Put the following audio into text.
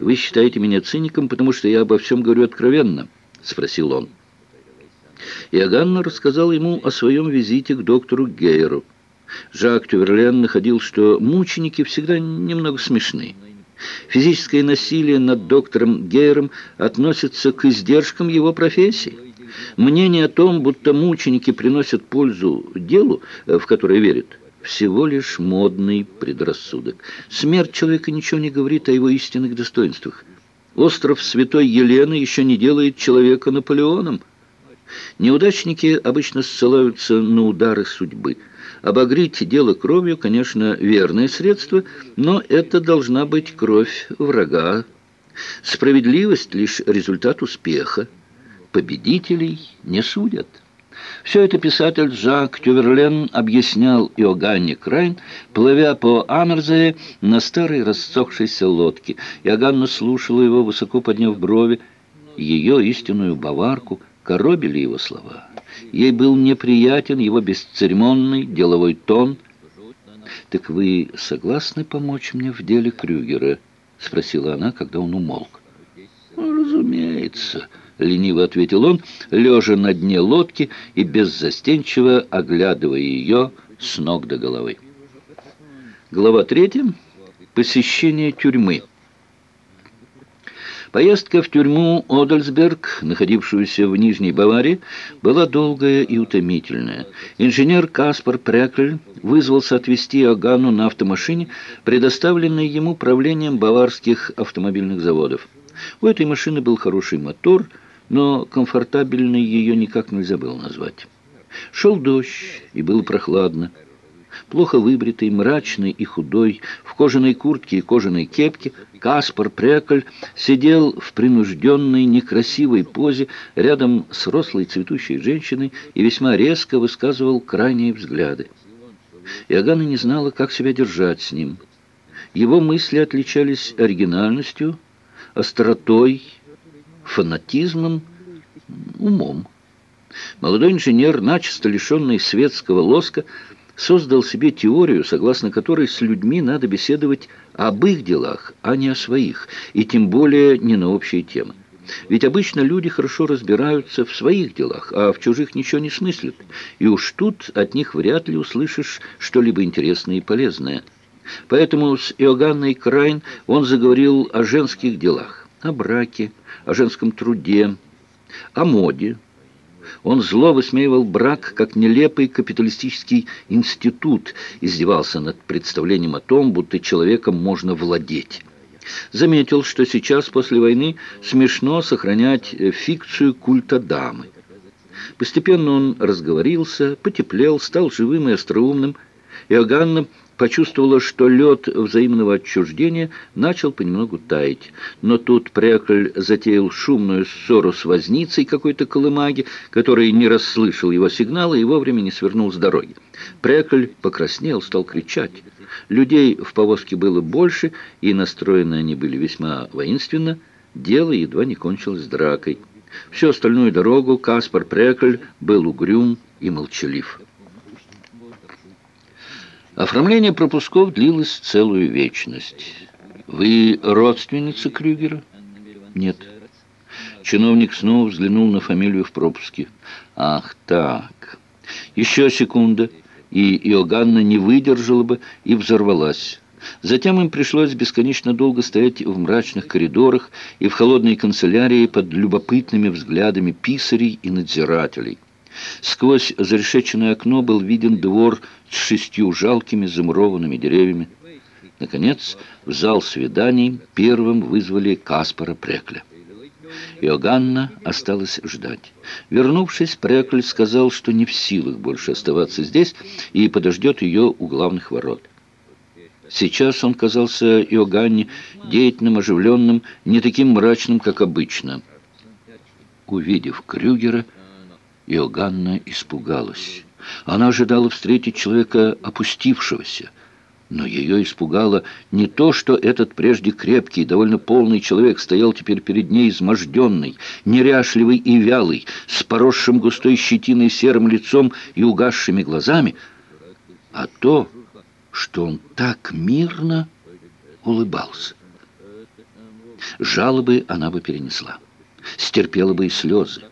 «Вы считаете меня циником, потому что я обо всем говорю откровенно?» — спросил он. Иоганна рассказал ему о своем визите к доктору Гейеру. Жак Тюверлен находил, что мученики всегда немного смешны. Физическое насилие над доктором Гейером относится к издержкам его профессии. Мнение о том, будто мученики приносят пользу делу, в которое верят, всего лишь модный предрассудок. Смерть человека ничего не говорит о его истинных достоинствах. Остров Святой Елены еще не делает человека Наполеоном. Неудачники обычно ссылаются на удары судьбы. Обогреть дело кровью, конечно, верное средство, но это должна быть кровь врага. Справедливость — лишь результат успеха. Победителей не судят. Все это писатель Жак Тюверлен объяснял Иоганне Крайн, плывя по Амерзее на старой рассохшейся лодке. Иоганна слушала его, высоко подняв брови. Ее истинную баварку коробили его слова. Ей был неприятен его бесцеремонный деловой тон. «Так вы согласны помочь мне в деле Крюгера?» — спросила она, когда он умолк. «Разумеется» лениво ответил он, лежа на дне лодки и беззастенчиво оглядывая ее с ног до головы. Глава третья. Посещение тюрьмы. Поездка в тюрьму Одельсберг, находившуюся в Нижней Баварии, была долгая и утомительная. Инженер Каспар Прекль вызвался отвезти Агану на автомашине, предоставленной ему правлением баварских автомобильных заводов. У этой машины был хороший мотор – но комфортабельной ее никак нельзя было назвать. Шел дождь, и было прохладно. Плохо выбритый, мрачный и худой, в кожаной куртке и кожаной кепке, Каспар Прекль сидел в принужденной, некрасивой позе рядом с рослой цветущей женщиной и весьма резко высказывал крайние взгляды. Иоганна не знала, как себя держать с ним. Его мысли отличались оригинальностью, остротой, фанатизмом, умом. Молодой инженер, начисто лишенный светского лоска, создал себе теорию, согласно которой с людьми надо беседовать об их делах, а не о своих, и тем более не на общие темы. Ведь обычно люди хорошо разбираются в своих делах, а в чужих ничего не смыслят. И уж тут от них вряд ли услышишь что-либо интересное и полезное. Поэтому с Иоганной Крайн он заговорил о женских делах, о браке, о женском труде, о моде. Он зло высмеивал брак как нелепый капиталистический институт, издевался над представлением о том, будто человеком можно владеть. Заметил, что сейчас, после войны, смешно сохранять фикцию культа дамы. Постепенно он разговорился, потеплел, стал живым и остроумным. Иоганна почувствовала, что лед взаимного отчуждения начал понемногу таять. Но тут Прекль затеял шумную ссору с возницей какой-то колымаги, который не расслышал его сигнала и вовремя не свернул с дороги. Прекль покраснел, стал кричать. Людей в повозке было больше, и настроены они были весьма воинственно. Дело едва не кончилось дракой. Всю остальную дорогу Каспар Прекль был угрюм и молчалив. Оформление пропусков длилось целую вечность. «Вы родственница Крюгера?» «Нет». Чиновник снова взглянул на фамилию в пропуске. «Ах, так. Еще секунда, и Иоганна не выдержала бы и взорвалась». Затем им пришлось бесконечно долго стоять в мрачных коридорах и в холодной канцелярии под любопытными взглядами писарей и надзирателей. Сквозь зарешеченное окно был виден двор с шестью жалкими замурованными деревьями. Наконец, в зал свиданий первым вызвали Каспара Прекля. Иоганна осталась ждать. Вернувшись, Прекль сказал, что не в силах больше оставаться здесь и подождет ее у главных ворот. Сейчас он казался Иоганне деятельным, оживленным, не таким мрачным, как обычно. Увидев Крюгера, Иоганна испугалась. Она ожидала встретить человека опустившегося, но ее испугало не то, что этот прежде крепкий, довольно полный человек стоял теперь перед ней изможденный, неряшливый и вялый, с поросшим густой щетиной серым лицом и угасшими глазами, а то, что он так мирно улыбался. Жалобы она бы перенесла. Стерпела бы и слезы.